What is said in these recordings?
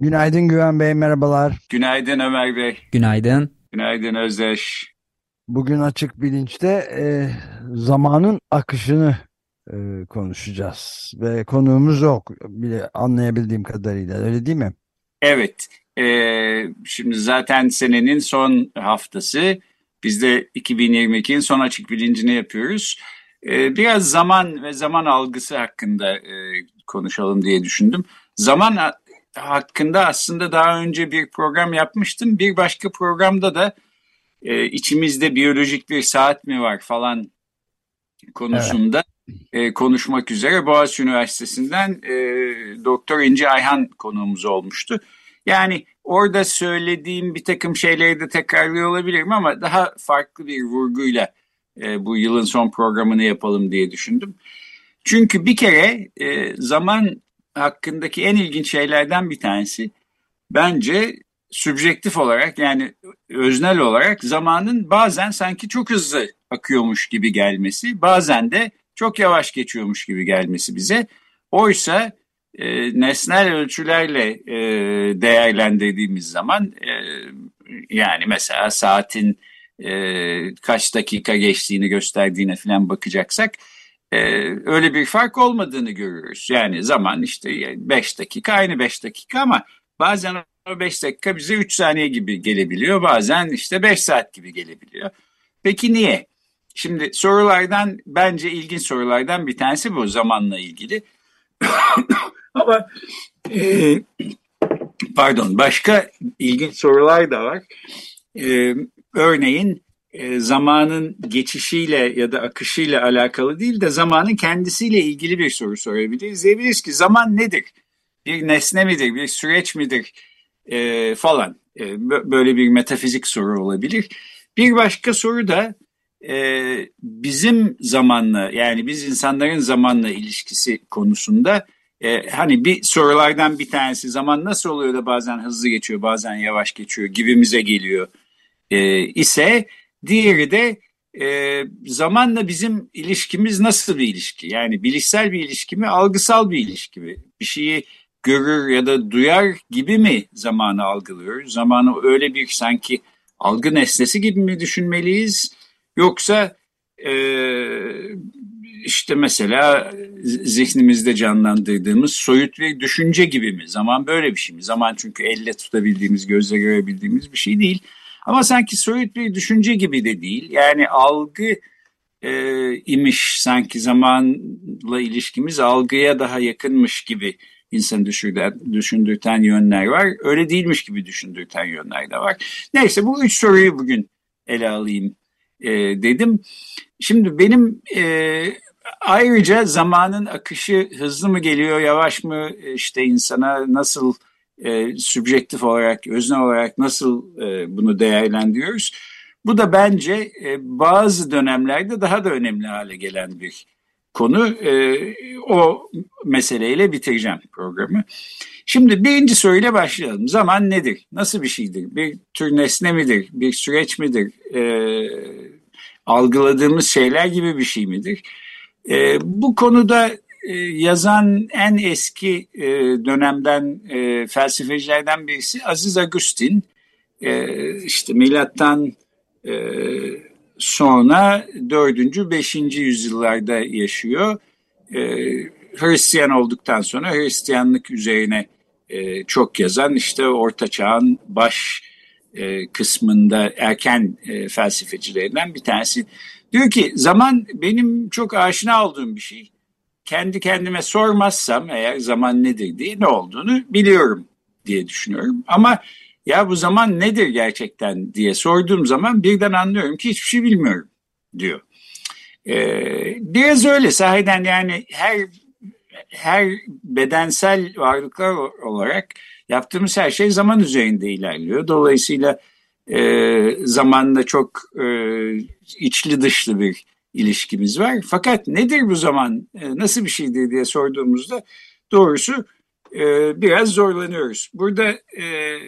Günaydın Güven Bey, merhabalar. Günaydın Ömer Bey. Günaydın. Günaydın Özdeş. Bugün Açık Bilinç'te e, zamanın akışını e, konuşacağız. Ve konuğumuz yok bile anlayabildiğim kadarıyla öyle değil mi? Evet. E, şimdi zaten senenin son haftası. Biz de 2022'nin son açık bilincini yapıyoruz. E, biraz zaman ve zaman algısı hakkında e, konuşalım diye düşündüm. Zaman hakkında aslında daha önce bir program yapmıştım. Bir başka programda da e, içimizde biyolojik bir saat mi var falan konusunda evet. e, konuşmak üzere Boğaziçi Üniversitesi'nden e, Doktor İnci Ayhan konuğumuz olmuştu. Yani orada söylediğim bir takım şeyleri de tekrarlıyor olabilirim ama daha farklı bir vurguyla e, bu yılın son programını yapalım diye düşündüm. Çünkü bir kere e, zaman hakkındaki en ilginç şeylerden bir tanesi bence sübjektif olarak yani öznel olarak zamanın bazen sanki çok hızlı akıyormuş gibi gelmesi, bazen de çok yavaş geçiyormuş gibi gelmesi bize. Oysa e, nesnel ölçülerle e, değerlendirdiğimiz zaman e, yani mesela saatin e, kaç dakika geçtiğini gösterdiğine falan bakacaksak e, öyle bir fark olmadığını görüyoruz. Yani zaman işte 5 dakika aynı 5 dakika ama bazen o 5 dakika bize 3 saniye gibi gelebiliyor. Bazen işte 5 saat gibi gelebiliyor. Peki niye? Şimdi sorulardan bence ilginç sorulardan bir tanesi bu zamanla ilgili. Ama e, pardon başka ilginç sorular da var. E, örneğin e, zamanın geçişiyle ya da akışıyla alakalı değil de zamanın kendisiyle ilgili bir soru sorabiliriz. Diyebiliriz ki zaman nedir? Bir nesne midir? Bir süreç midir? E, falan. E, böyle bir metafizik soru olabilir. Bir başka soru da e, bizim zamanla yani biz insanların zamanla ilişkisi konusunda e, hani bir sorulardan bir tanesi zaman nasıl oluyor da bazen hızlı geçiyor bazen yavaş geçiyor gibimize geliyor e, ise diğeri de e, zamanla bizim ilişkimiz nasıl bir ilişki yani bilişsel bir ilişki mi algısal bir ilişki mi bir şeyi görür ya da duyar gibi mi zamanı algılıyoruz zamanı öyle bir sanki algı nesnesi gibi mi düşünmeliyiz yoksa e, işte mesela zihnimizde canlandırdığımız soyut bir düşünce gibi mi? Zaman böyle bir şey mi? Zaman çünkü elle tutabildiğimiz, gözle görebildiğimiz bir şey değil. Ama sanki soyut bir düşünce gibi de değil. Yani algı e, imiş sanki zamanla ilişkimiz algıya daha yakınmış gibi insanı düşündürten, düşündürten yönler var. Öyle değilmiş gibi düşündürten yönler de var. Neyse bu üç soruyu bugün ele alayım e, dedim. Şimdi benim e, Ayrıca zamanın akışı hızlı mı geliyor, yavaş mı işte insana nasıl e, sübjektif olarak, özne olarak nasıl e, bunu değerlendiriyoruz? Bu da bence e, bazı dönemlerde daha da önemli hale gelen bir konu. E, o meseleyle bitireceğim programı. Şimdi birinci soruyla başlayalım. Zaman nedir? Nasıl bir şeydir? Bir tür nesne midir? Bir süreç midir? E, algıladığımız şeyler gibi bir şey midir? E, bu konuda e, yazan en eski e, dönemden e, felsefecilerden birisi Aziz Agustin. E, işte milattan e, sonra 4. 5. yüzyıllarda yaşıyor. E, Hristiyan olduktan sonra Hristiyanlık üzerine e, çok yazan işte Orta Çağ'ın baş e, kısmında erken e, felsefecilerinden bir tanesi. Diyor ki zaman benim çok aşina olduğum bir şey. Kendi kendime sormazsam eğer zaman nedir diye ne olduğunu biliyorum diye düşünüyorum. Ama ya bu zaman nedir gerçekten diye sorduğum zaman birden anlıyorum ki hiçbir şey bilmiyorum diyor. Ee, biraz öyle sahiden yani her her bedensel varlıklar olarak yaptığımız her şey zaman üzerinde ilerliyor. Dolayısıyla e, zamanla çok e, içli dışlı bir ilişkimiz var. Fakat nedir bu zaman, e, nasıl bir şeydir diye sorduğumuzda doğrusu e, biraz zorlanıyoruz. Burada e,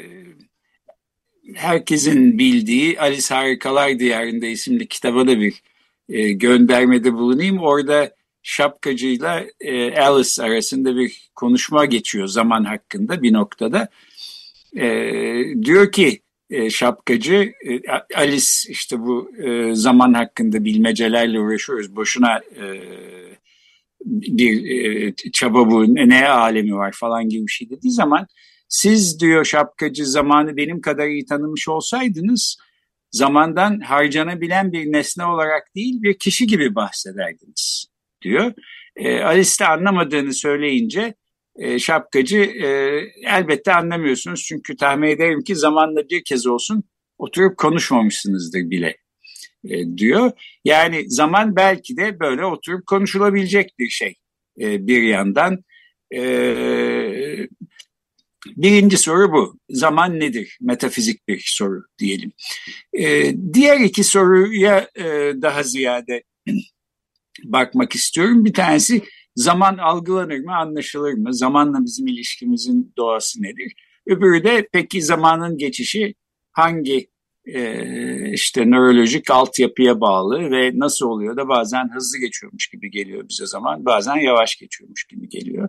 herkesin bildiği Alice Harikalar Diyarında isimli kitaba da bir göndermede bulunayım. Orada şapkacıyla Alice arasında bir konuşma geçiyor zaman hakkında bir noktada. Diyor ki e, şapkacı e, Alice işte bu e, zaman hakkında bilmecelerle uğraşıyoruz. Boşuna e, bir çaba bu ne alemi var falan gibi bir şey dediği zaman siz diyor şapkacı zamanı benim kadar iyi tanımış olsaydınız zamandan harcanabilen bir nesne olarak değil bir kişi gibi bahsederdiniz diyor. E, Alice de anlamadığını söyleyince e, şapkacı e, elbette anlamıyorsunuz çünkü tahmin ederim ki zamanla bir kez olsun oturup konuşmamışsınızdır bile e, diyor. Yani zaman belki de böyle oturup konuşulabilecek bir şey bir yandan. Birinci soru bu. Zaman nedir? Metafizik bir soru diyelim. Diğer iki soruya daha ziyade bakmak istiyorum. Bir tanesi zaman algılanır mı, anlaşılır mı? Zamanla bizim ilişkimizin doğası nedir? Öbürü de peki zamanın geçişi hangi e, işte nörolojik altyapıya bağlı ve nasıl oluyor da bazen hızlı geçiyormuş gibi geliyor bize zaman, bazen yavaş geçiyormuş gibi geliyor.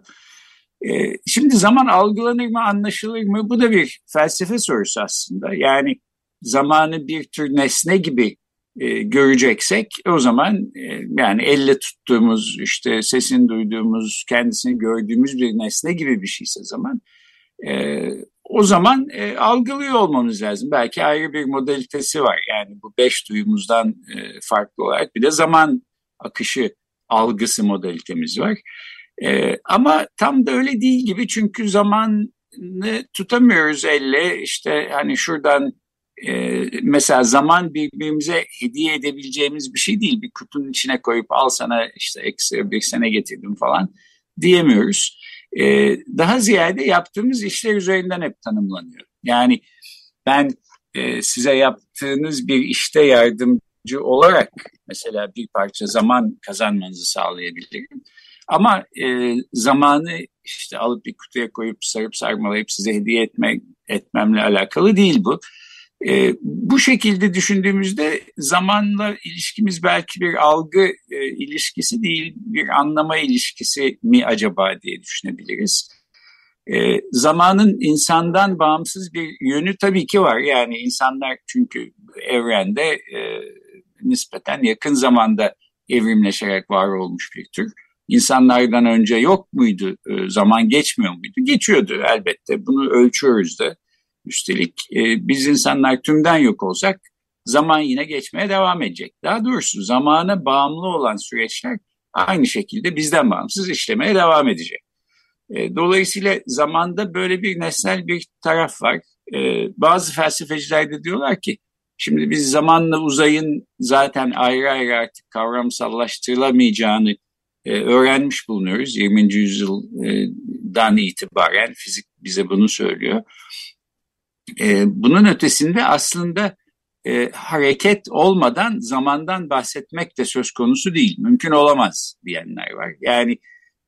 E, şimdi zaman algılanır mı, anlaşılır mı? Bu da bir felsefe sorusu aslında. Yani zamanı bir tür nesne gibi e, göreceksek o zaman e, yani elle tuttuğumuz işte sesini duyduğumuz kendisini gördüğümüz bir nesne gibi bir şeyse zaman o zaman e, algılıyor olmamız lazım. Belki ayrı bir modalitesi var yani bu beş duyumuzdan farklı olarak bir de zaman akışı algısı modalitemiz var. Ama tam da öyle değil gibi çünkü zamanı tutamıyoruz elle işte hani şuradan e, mesela zaman birbirimize hediye edebileceğimiz bir şey değil. Bir kutunun içine koyup al sana işte ekstra bir sene getirdim falan diyemiyoruz. E, daha ziyade yaptığımız işler üzerinden hep tanımlanıyor. Yani ben e, size yaptığınız bir işte yardımcı olarak mesela bir parça zaman kazanmanızı sağlayabilirim. Ama e, zamanı işte alıp bir kutuya koyup sarıp sarmalayıp size hediye etmek etmemle alakalı değil bu. E, bu şekilde düşündüğümüzde zamanla ilişkimiz belki bir algı e, ilişkisi değil, bir anlama ilişkisi mi acaba diye düşünebiliriz. E, zamanın insandan bağımsız bir yönü tabii ki var. Yani insanlar çünkü evrende e, nispeten yakın zamanda evrimleşerek var olmuş bir tür. İnsanlardan önce yok muydu? E, zaman geçmiyor muydu? Geçiyordu elbette. Bunu ölçüyoruz da. Üstelik e, biz insanlar tümden yok olsak zaman yine geçmeye devam edecek. Daha doğrusu zamana bağımlı olan süreçler aynı şekilde bizden bağımsız işlemeye devam edecek. E, dolayısıyla zamanda böyle bir nesnel bir taraf var. E, bazı felsefeciler de diyorlar ki şimdi biz zamanla uzayın zaten ayrı ayrı artık kavramsallaştırılamayacağını e, öğrenmiş bulunuyoruz. 20. yüzyıldan itibaren fizik bize bunu söylüyor. E, bunun ötesinde aslında e, hareket olmadan zamandan bahsetmek de söz konusu değil. Mümkün olamaz diyenler var. Yani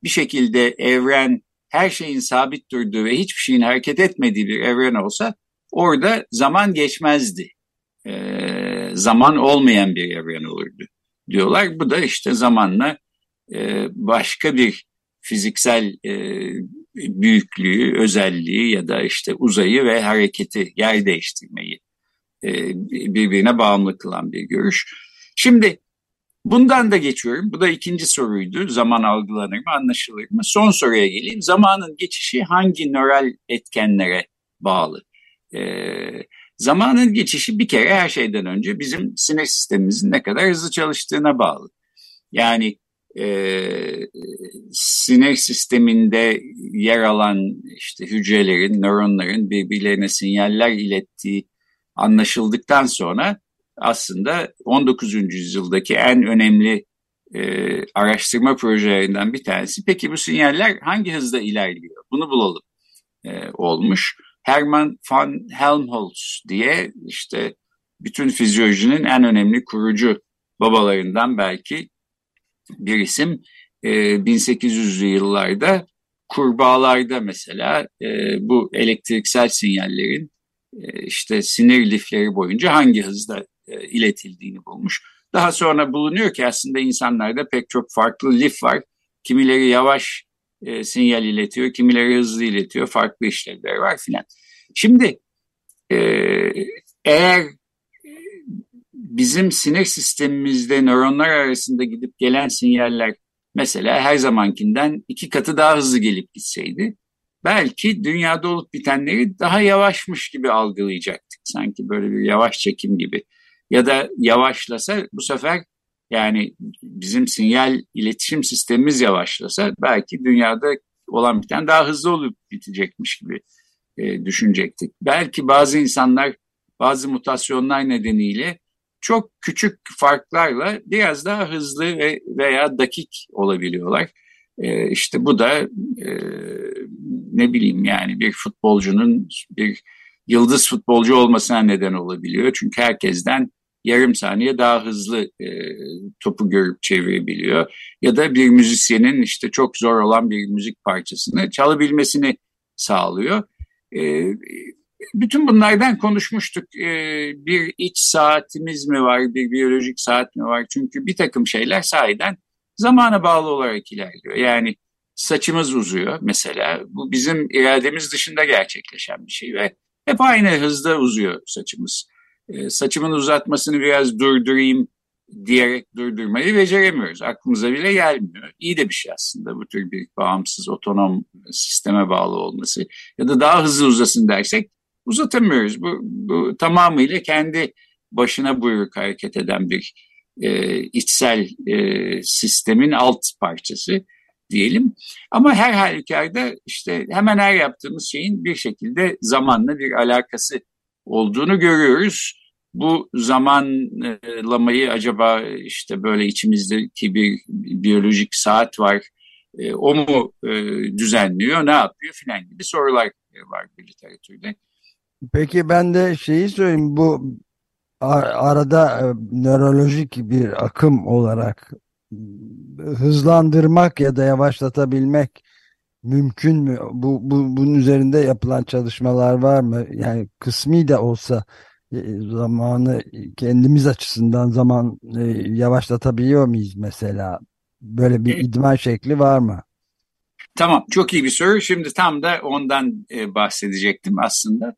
bir şekilde evren her şeyin sabit durduğu ve hiçbir şeyin hareket etmediği bir evren olsa orada zaman geçmezdi. E, zaman olmayan bir evren olurdu diyorlar. Bu da işte zamanla e, başka bir fiziksel e, büyüklüğü, özelliği ya da işte uzayı ve hareketi, yer değiştirmeyi e, birbirine bağımlı kılan bir görüş. Şimdi bundan da geçiyorum. Bu da ikinci soruydu. Zaman algılanır mı, anlaşılır mı? Son soruya geleyim. Zamanın geçişi hangi nöral etkenlere bağlı? Ee, zamanın geçişi bir kere her şeyden önce bizim sinir sistemimizin ne kadar hızlı çalıştığına bağlı. Yani e, sinir sisteminde yer alan işte hücrelerin, nöronların birbirlerine sinyaller ilettiği anlaşıldıktan sonra aslında 19. yüzyıldaki en önemli e, araştırma projelerinden bir tanesi. Peki bu sinyaller hangi hızda ilerliyor? Bunu bulalım e, olmuş. Hermann von Helmholtz diye işte bütün fizyolojinin en önemli kurucu babalarından belki bir isim. E, 1800'lü yıllarda kurbağalarda mesela e, bu elektriksel sinyallerin e, işte sinir lifleri boyunca hangi hızda e, iletildiğini bulmuş. Daha sonra bulunuyor ki aslında insanlarda pek çok farklı lif var. Kimileri yavaş e, sinyal iletiyor, kimileri hızlı iletiyor, farklı işlevleri var filan. Şimdi e, eğer bizim sinir sistemimizde nöronlar arasında gidip gelen sinyaller mesela her zamankinden iki katı daha hızlı gelip gitseydi belki dünyada olup bitenleri daha yavaşmış gibi algılayacaktık. Sanki böyle bir yavaş çekim gibi. Ya da yavaşlasa bu sefer yani bizim sinyal iletişim sistemimiz yavaşlasa belki dünyada olan biten daha hızlı olup bitecekmiş gibi e, düşünecektik. Belki bazı insanlar bazı mutasyonlar nedeniyle çok küçük farklarla biraz daha hızlı ve veya dakik olabiliyorlar. E, işte bu da e, ne bileyim yani bir futbolcunun bir yıldız futbolcu olmasına neden olabiliyor. Çünkü herkesten yarım saniye daha hızlı e, topu görüp çevirebiliyor. Ya da bir müzisyenin işte çok zor olan bir müzik parçasını çalabilmesini sağlıyor. E, bütün bunlardan konuşmuştuk. E, bir iç saatimiz mi var, bir biyolojik saat mi var? Çünkü bir takım şeyler sahiden zamana bağlı olarak ilerliyor. Yani saçımız uzuyor mesela. Bu bizim irademiz dışında gerçekleşen bir şey ve hep aynı hızda uzuyor saçımız. E, saçımın uzatmasını biraz durdurayım diyerek durdurmayı beceremiyoruz. Aklımıza bile gelmiyor. İyi de bir şey aslında bu tür bir bağımsız, otonom sisteme bağlı olması. Ya da daha hızlı uzasın dersek uzatamıyoruz. Bu, bu tamamıyla kendi başına buyruk hareket eden bir e, içsel e, sistemin alt parçası diyelim. Ama her halükarda işte hemen her yaptığımız şeyin bir şekilde zamanla bir alakası olduğunu görüyoruz. Bu zamanlamayı acaba işte böyle içimizdeki bir biyolojik saat var, e, o mu e, düzenliyor, ne yapıyor filan gibi sorular var bir literatürde. Peki ben de şeyi söyleyeyim bu arada e, nörolojik bir akım olarak hızlandırmak ya da yavaşlatabilmek mümkün mü? Bu, bu bunun üzerinde yapılan çalışmalar var mı? Yani kısmi de olsa e, zamanı kendimiz açısından zaman e, yavaşlatabiliyor muyuz mesela? Böyle bir idman şekli var mı? Tamam, çok iyi bir soru. Şimdi tam da ondan e, bahsedecektim aslında.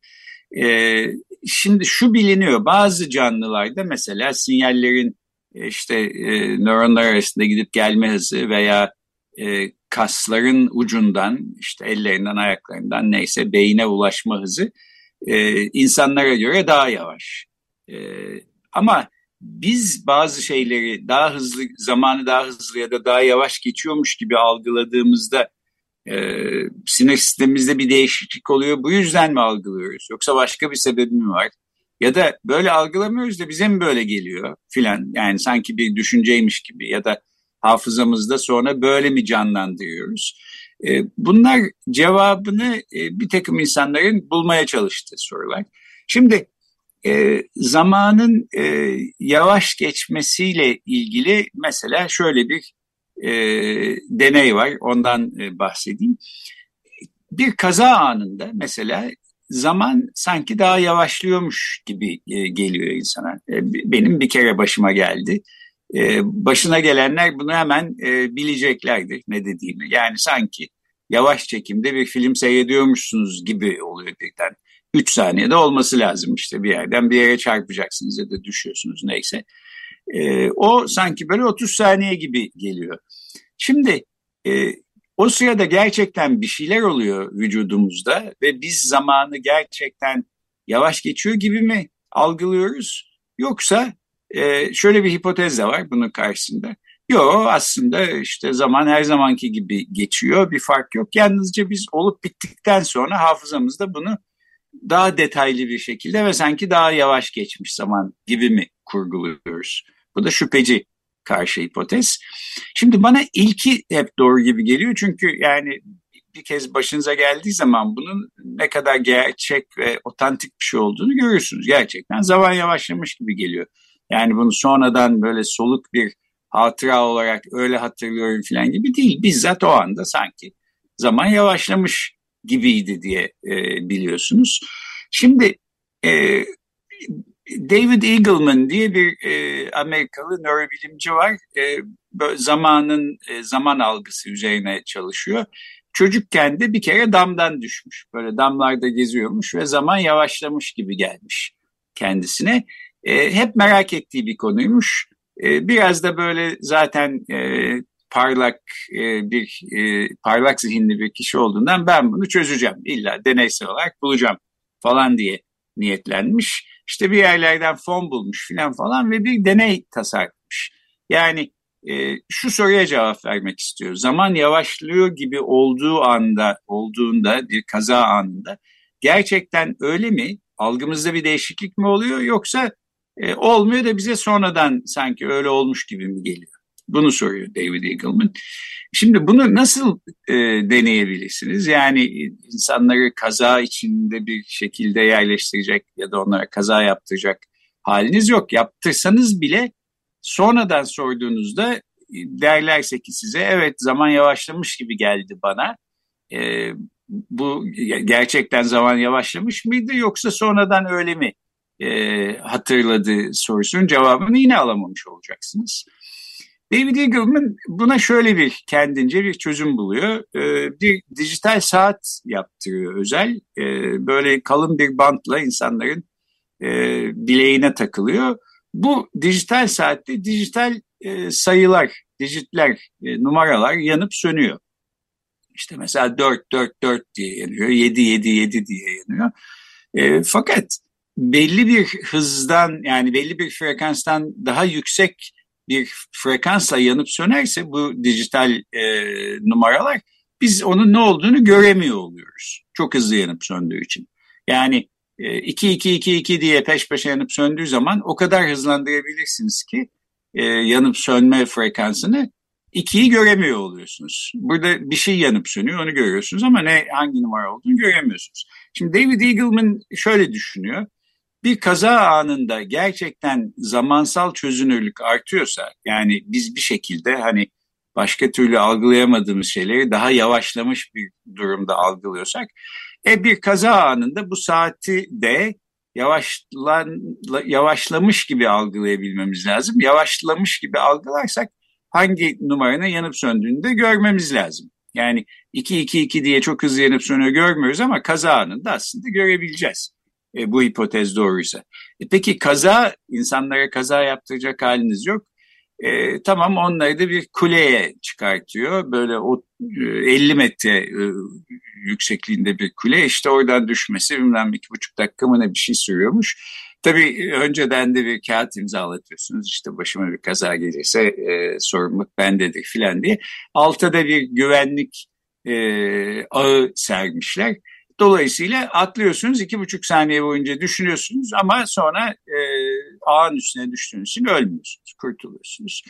E, şimdi şu biliniyor, bazı canlılarda mesela sinyallerin e, işte e, nöronlar arasında gidip gelme hızı veya e, kasların ucundan işte ellerinden ayaklarından neyse beyine ulaşma hızı e, insanlara göre daha yavaş. E, ama biz bazı şeyleri daha hızlı zamanı daha hızlı ya da daha yavaş geçiyormuş gibi algıladığımızda e, sinir sistemimizde bir değişiklik oluyor. Bu yüzden mi algılıyoruz? Yoksa başka bir sebebi mi var? Ya da böyle algılamıyoruz da bize mi böyle geliyor filan. Yani sanki bir düşünceymiş gibi ya da hafızamızda sonra böyle mi canlandırıyoruz? E, bunlar cevabını e, bir takım insanların bulmaya çalıştığı sorular. Şimdi e, zamanın e, yavaş geçmesiyle ilgili mesela şöyle bir e, deney var ondan e, bahsedeyim. Bir kaza anında mesela zaman sanki daha yavaşlıyormuş gibi e, geliyor insana. E, benim bir kere başıma geldi. E, başına gelenler bunu hemen e, bileceklerdir ne dediğimi. Yani sanki yavaş çekimde bir film seyrediyormuşsunuz gibi oluyor birden. Üç saniyede olması lazım işte bir yerden bir yere çarpacaksınız ya da düşüyorsunuz neyse. E, o sanki böyle 30 saniye gibi geliyor. Şimdi e, o sırada gerçekten bir şeyler oluyor vücudumuzda ve biz zamanı gerçekten yavaş geçiyor gibi mi algılıyoruz? Yoksa e, şöyle bir hipotez de var bunun karşısında. Yok aslında işte zaman her zamanki gibi geçiyor bir fark yok. Yalnızca biz olup bittikten sonra hafızamızda bunu daha detaylı bir şekilde ve sanki daha yavaş geçmiş zaman gibi mi kurguluyoruz? Bu da şüpheci karşı hipotez. Şimdi bana ilki hep doğru gibi geliyor çünkü yani bir kez başınıza geldiği zaman bunun ne kadar gerçek ve otantik bir şey olduğunu görüyorsunuz. Gerçekten zaman yavaşlamış gibi geliyor. Yani bunu sonradan böyle soluk bir hatıra olarak öyle hatırlıyorum falan gibi değil. Bizzat o anda sanki zaman yavaşlamış gibiydi diye e, biliyorsunuz. Şimdi e, David Eagleman diye bir e, Amerikalı nörobilimci var. E, zamanın e, zaman algısı üzerine çalışıyor. Çocukken de bir kere damdan düşmüş. Böyle damlarda geziyormuş ve zaman yavaşlamış gibi gelmiş kendisine. E, hep merak ettiği bir konuymuş. E, biraz da böyle zaten e, parlak e, bir e, parlak zihinli bir kişi olduğundan ben bunu çözeceğim. İlla deneysel olarak bulacağım falan diye niyetlenmiş. İşte bir yerlerden fon bulmuş filan falan ve bir deney tasarlamış. Yani e, şu soruya cevap vermek istiyor. Zaman yavaşlıyor gibi olduğu anda, olduğunda bir kaza anında gerçekten öyle mi? Algımızda bir değişiklik mi oluyor yoksa e, olmuyor da bize sonradan sanki öyle olmuş gibi mi geliyor? Bunu soruyor David Eagleman. Şimdi bunu nasıl e, deneyebilirsiniz? Yani insanları kaza içinde bir şekilde yerleştirecek ya da onlara kaza yaptıracak haliniz yok. Yaptırsanız bile sonradan sorduğunuzda e, derlerse ki size evet zaman yavaşlamış gibi geldi bana. E, bu gerçekten zaman yavaşlamış mıydı yoksa sonradan öyle mi e, hatırladı sorusunun cevabını yine alamamış olacaksınız. David Eagleman buna şöyle bir kendince bir çözüm buluyor. Ee, bir dijital saat yaptırıyor özel. Ee, böyle kalın bir bantla insanların e, bileğine takılıyor. Bu dijital saatte dijital sayılar, dijitler, numaralar yanıp sönüyor. İşte mesela 4, 4, 4 diye yanıyor, 7, 7, 7 diye yanıyor. fakat belli bir hızdan yani belli bir frekanstan daha yüksek bir frekansla yanıp sönerse bu dijital e, numaralar biz onun ne olduğunu göremiyor oluyoruz. Çok hızlı yanıp söndüğü için. Yani 2-2-2-2 e, diye peş peşe yanıp söndüğü zaman o kadar hızlandırabilirsiniz ki e, yanıp sönme frekansını 2'yi göremiyor oluyorsunuz. Burada bir şey yanıp sönüyor onu görüyorsunuz ama ne hangi numara olduğunu göremiyorsunuz. Şimdi David Eagleman şöyle düşünüyor bir kaza anında gerçekten zamansal çözünürlük artıyorsa yani biz bir şekilde hani başka türlü algılayamadığımız şeyleri daha yavaşlamış bir durumda algılıyorsak e bir kaza anında bu saati de yavaşlan, yavaşlamış gibi algılayabilmemiz lazım. Yavaşlamış gibi algılarsak hangi numaranın yanıp söndüğünü de görmemiz lazım. Yani 2-2-2 diye çok hızlı yanıp sönüyor görmüyoruz ama kaza anında aslında görebileceğiz e, bu hipotez doğruysa. E, peki kaza, insanlara kaza yaptıracak haliniz yok. E, tamam onları da bir kuleye çıkartıyor. Böyle o, e, 50 metre e, yüksekliğinde bir kule. İşte oradan düşmesi bilmem iki buçuk dakika mı ne bir şey sürüyormuş. Tabii önceden de bir kağıt imzalatıyorsunuz. İşte başıma bir kaza gelirse e, sorumluluk bendedir filan diye. Altta da bir güvenlik e, ağı sermişler. Dolayısıyla atlıyorsunuz iki buçuk saniye boyunca düşünüyorsunuz ama sonra e, ağın üstüne düştüğünüz için ölmüyorsunuz, kurtuluyorsunuz.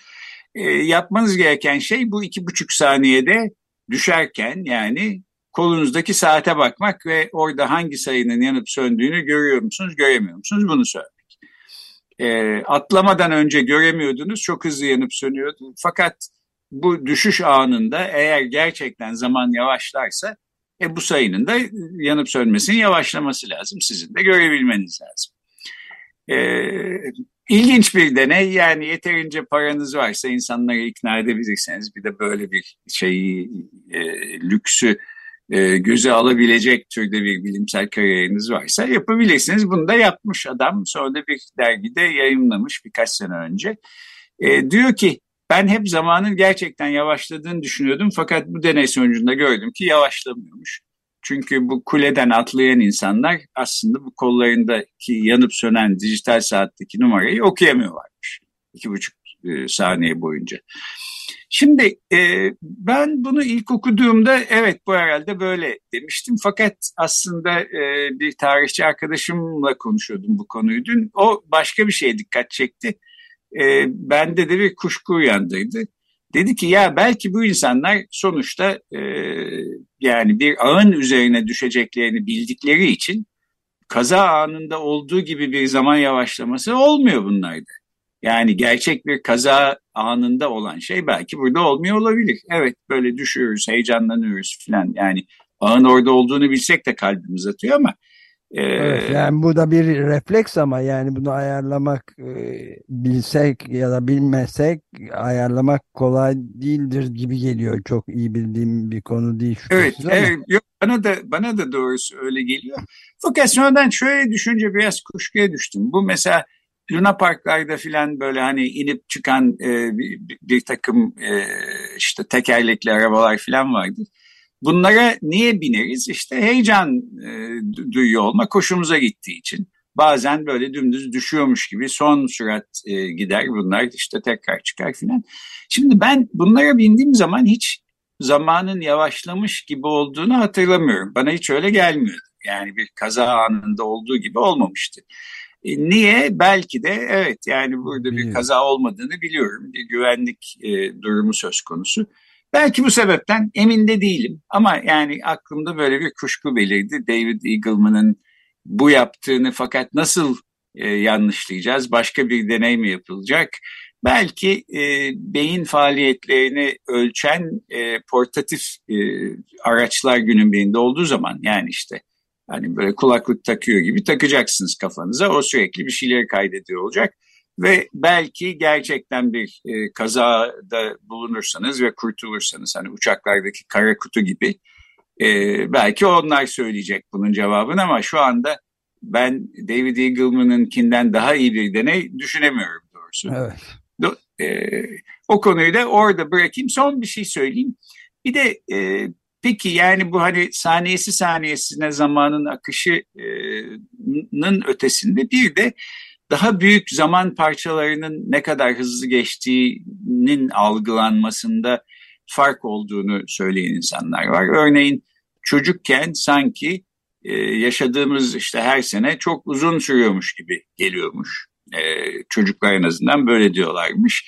E, yapmanız gereken şey bu iki buçuk saniyede düşerken yani kolunuzdaki saate bakmak ve orada hangi sayının yanıp söndüğünü görüyor musunuz, göremiyor musunuz bunu söylemek. E, atlamadan önce göremiyordunuz, çok hızlı yanıp sönüyordu. Fakat bu düşüş anında eğer gerçekten zaman yavaşlarsa e, bu sayının da yanıp sönmesinin yavaşlaması lazım. Sizin de görebilmeniz lazım. E, ilginç bir deney yani yeterince paranız varsa insanları ikna edebilirseniz bir de böyle bir şeyi e, lüksü e, göze alabilecek türde bir bilimsel kariyeriniz varsa yapabilirsiniz. Bunu da yapmış adam sonra da bir dergide yayınlamış birkaç sene önce. E, diyor ki ben hep zamanın gerçekten yavaşladığını düşünüyordum fakat bu deney sonucunda gördüm ki yavaşlamıyormuş. Çünkü bu kuleden atlayan insanlar aslında bu kollarındaki yanıp sönen dijital saatteki numarayı okuyamıyorlarmış. iki buçuk e, saniye boyunca. Şimdi e, ben bunu ilk okuduğumda evet bu herhalde böyle demiştim. Fakat aslında e, bir tarihçi arkadaşımla konuşuyordum bu konuyu dün. O başka bir şeye dikkat çekti. E, bende de bir kuşku uyandırdı. Dedi ki ya belki bu insanlar sonuçta e, yani bir ağın üzerine düşeceklerini bildikleri için kaza anında olduğu gibi bir zaman yavaşlaması olmuyor bunlarda. Yani gerçek bir kaza anında olan şey belki burada olmuyor olabilir. Evet böyle düşüyoruz, heyecanlanıyoruz falan. Yani ağın orada olduğunu bilsek de kalbimiz atıyor ama Evet, yani bu da bir refleks ama yani bunu ayarlamak e, bilsek ya da bilmesek ayarlamak kolay değildir gibi geliyor. Çok iyi bildiğim bir konu değil Evet, ama. evet yok, bana da bana da doğrusu öyle geliyor. Fakat sonradan şöyle düşünce biraz kuşkuya düştüm. Bu mesela Luna Parklarda filan böyle hani inip çıkan e, bir, bir takım e, işte tekerlekli arabalar filan vardı. Bunlara niye bineriz? İşte heyecan e, duyuyor olma koşumuza gittiği için. Bazen böyle dümdüz düşüyormuş gibi son sürat e, gider bunlar işte tekrar çıkar filan. Şimdi ben bunlara bindiğim zaman hiç zamanın yavaşlamış gibi olduğunu hatırlamıyorum. Bana hiç öyle gelmiyordu. Yani bir kaza anında olduğu gibi olmamıştı. E, niye? Belki de evet yani burada bir kaza olmadığını biliyorum. Bir güvenlik e, durumu söz konusu. Belki bu sebepten emin de değilim ama yani aklımda böyle bir kuşku belirdi. David Eagleman'ın bu yaptığını fakat nasıl e, yanlışlayacağız? Başka bir deney mi yapılacak? Belki e, beyin faaliyetlerini ölçen e, portatif e, araçlar günün birinde olduğu zaman yani işte hani böyle kulaklık takıyor gibi takacaksınız kafanıza o sürekli bir şeyleri kaydediyor olacak ve belki gerçekten bir e, kazada bulunursanız ve kurtulursanız hani uçaklardaki kara kutu gibi e, belki onlar söyleyecek bunun cevabını ama şu anda ben David Eagleman'ınkinden daha iyi bir deney düşünemiyorum doğrusu. Evet. Do, e, o konuyu da orada bırakayım. Son bir şey söyleyeyim. Bir de e, peki yani bu hani saniyesi saniyesine zamanın akışının ötesinde bir de daha büyük zaman parçalarının ne kadar hızlı geçtiğinin algılanmasında fark olduğunu söyleyen insanlar var. Örneğin çocukken sanki e, yaşadığımız işte her sene çok uzun sürüyormuş gibi geliyormuş. E, çocuklar en azından böyle diyorlarmış.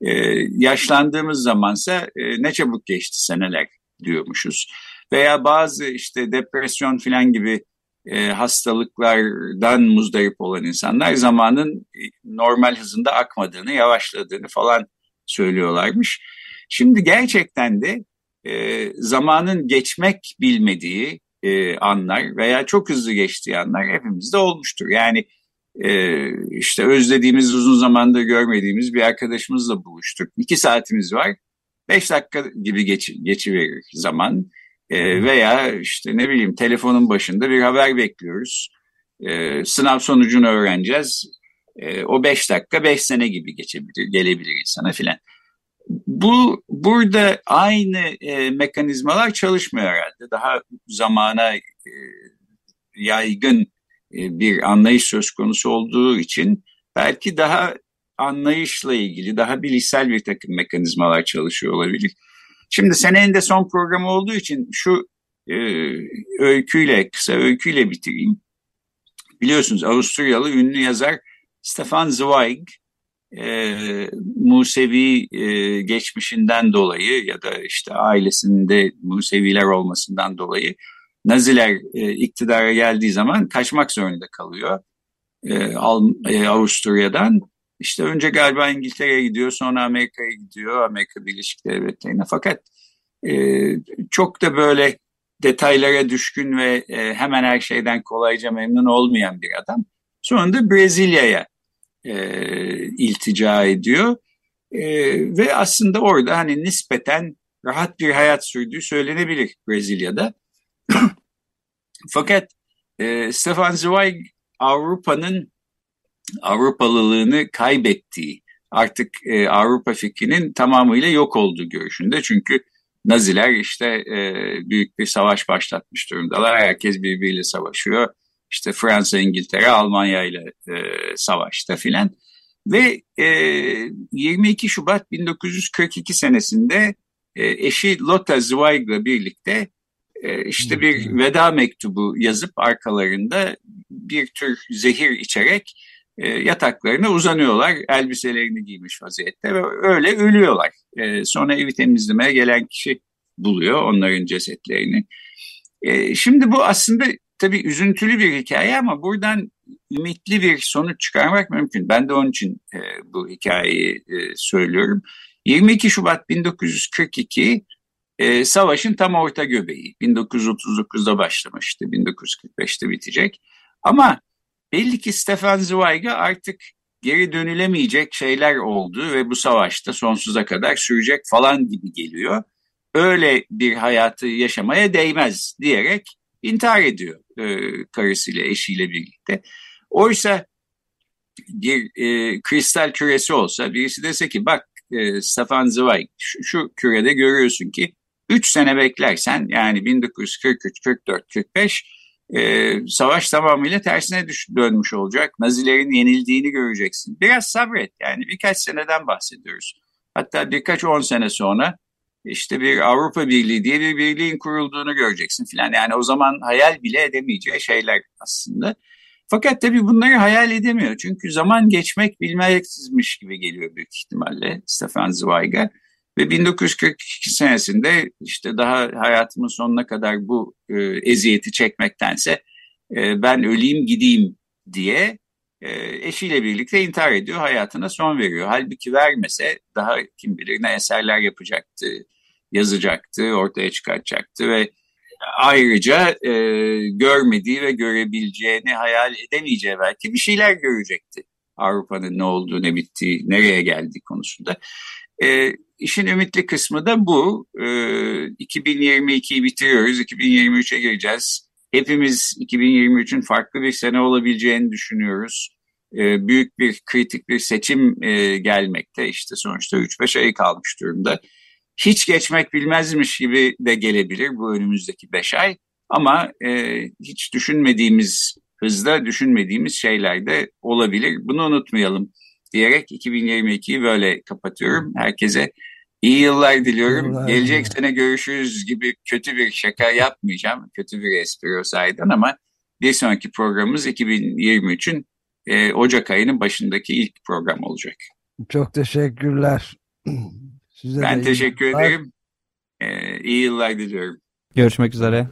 E, yaşlandığımız zamansa e, ne çabuk geçti seneler diyormuşuz. Veya bazı işte depresyon falan gibi e, hastalıklardan muzdarip olan insanlar zamanın normal hızında akmadığını, yavaşladığını falan söylüyorlarmış. Şimdi gerçekten de e, zamanın geçmek bilmediği e, anlar veya çok hızlı geçtiği anlar hepimizde olmuştur. Yani e, işte özlediğimiz uzun zamandır görmediğimiz bir arkadaşımızla buluştuk. İki saatimiz var. Beş dakika gibi geç, geçiverir zaman. E, veya işte ne bileyim telefonun başında bir haber bekliyoruz. E, sınav sonucunu öğreneceğiz. E, o beş dakika beş sene gibi geçebilir, gelebilir insana filan. Bu burada aynı e, mekanizmalar çalışmıyor herhalde. Daha zamana e, yaygın e, bir anlayış söz konusu olduğu için belki daha anlayışla ilgili daha bilişsel bir takım mekanizmalar çalışıyor olabilir. Şimdi senenin de son programı olduğu için şu e, öyküyle, kısa öyküyle bitireyim. Biliyorsunuz Avusturyalı ünlü yazar Stefan Zweig e, Musevi e, geçmişinden dolayı ya da işte ailesinde Museviler olmasından dolayı Naziler e, iktidara geldiği zaman kaçmak zorunda kalıyor e, e, Avusturya'dan işte önce galiba İngiltere'ye gidiyor, sonra Amerika'ya gidiyor, Amerika Birleşik Devletleri'ne. Fakat e, çok da böyle detaylara düşkün ve e, hemen her şeyden kolayca memnun olmayan bir adam. Sonunda Brezilya'ya e, iltica ediyor. E, ve aslında orada hani nispeten rahat bir hayat sürdüğü söylenebilir Brezilya'da. Fakat e, Stefan Zweig Avrupa'nın Avrupalılığını kaybettiği, artık e, Avrupa fikrinin tamamıyla yok olduğu görüşünde. Çünkü Naziler işte e, büyük bir savaş başlatmış durumdalar. Herkes birbiriyle savaşıyor. İşte Fransa, İngiltere, Almanya ile e, savaşta filan. Ve e, 22 Şubat 1942 senesinde e, eşi Lotta Zweig'la birlikte e, işte bir veda mektubu yazıp arkalarında bir tür zehir içerek yataklarına uzanıyorlar. Elbiselerini giymiş vaziyette ve öyle ölüyorlar. E, sonra evi temizlemeye gelen kişi buluyor onların cesetlerini. E, şimdi bu aslında tabii üzüntülü bir hikaye ama buradan ümitli bir sonuç çıkarmak mümkün. Ben de onun için e, bu hikayeyi e, söylüyorum. 22 Şubat 1942 e, savaşın tam orta göbeği. 1939'da başlamıştı, 1945'te bitecek. Ama belli ki Stefan Zweig'e artık geri dönülemeyecek şeyler oldu ve bu savaşta sonsuza kadar sürecek falan gibi geliyor. Öyle bir hayatı yaşamaya değmez diyerek intihar ediyor e, karısıyla, eşiyle birlikte. Oysa bir e, kristal küresi olsa birisi dese ki bak e, Stefan Zweig şu, şu kürede görüyorsun ki 3 sene beklersen yani 1943, 44, 45 e, savaş tamamıyla tersine düş, dönmüş olacak. Nazilerin yenildiğini göreceksin. Biraz sabret yani birkaç seneden bahsediyoruz. Hatta birkaç on sene sonra işte bir Avrupa Birliği diye bir birliğin kurulduğunu göreceksin filan. Yani o zaman hayal bile edemeyeceği şeyler aslında. Fakat tabii bunları hayal edemiyor. Çünkü zaman geçmek bilmeksizmiş gibi geliyor büyük ihtimalle Stefan Zweig'e. Ve 1942 senesinde işte daha hayatımın sonuna kadar bu e, eziyeti çekmektense e, ben öleyim gideyim diye e, eşiyle birlikte intihar ediyor, hayatına son veriyor. Halbuki vermese daha kim bilir ne eserler yapacaktı, yazacaktı, ortaya çıkartacaktı ve ayrıca e, görmediği ve görebileceğini hayal edemeyeceği belki bir şeyler görecekti. Avrupa'nın ne olduğu, ne bittiği, nereye geldiği konusunda. E, işin ümitli kısmı da bu. E, 2022'yi bitiriyoruz, 2023'e gireceğiz. Hepimiz 2023'ün farklı bir sene olabileceğini düşünüyoruz. E, büyük bir kritik bir seçim e, gelmekte. İşte sonuçta 3-5 ay kalmış durumda hiç geçmek bilmezmiş gibi de gelebilir bu önümüzdeki beş ay. Ama e, hiç düşünmediğimiz hızda düşünmediğimiz şeyler de olabilir. Bunu unutmayalım diyerek 2022'yi böyle kapatıyorum. Herkese iyi yıllar diliyorum. Allah Gelecek sene görüşürüz gibi kötü bir şaka yapmayacağım. Kötü bir espri o sayeden ama bir sonraki programımız 2023'ün e, Ocak ayının başındaki ilk program olacak. Çok teşekkürler. Size ben teşekkür ederim. Ee, iyi yıllar diliyorum. Görüşmek üzere.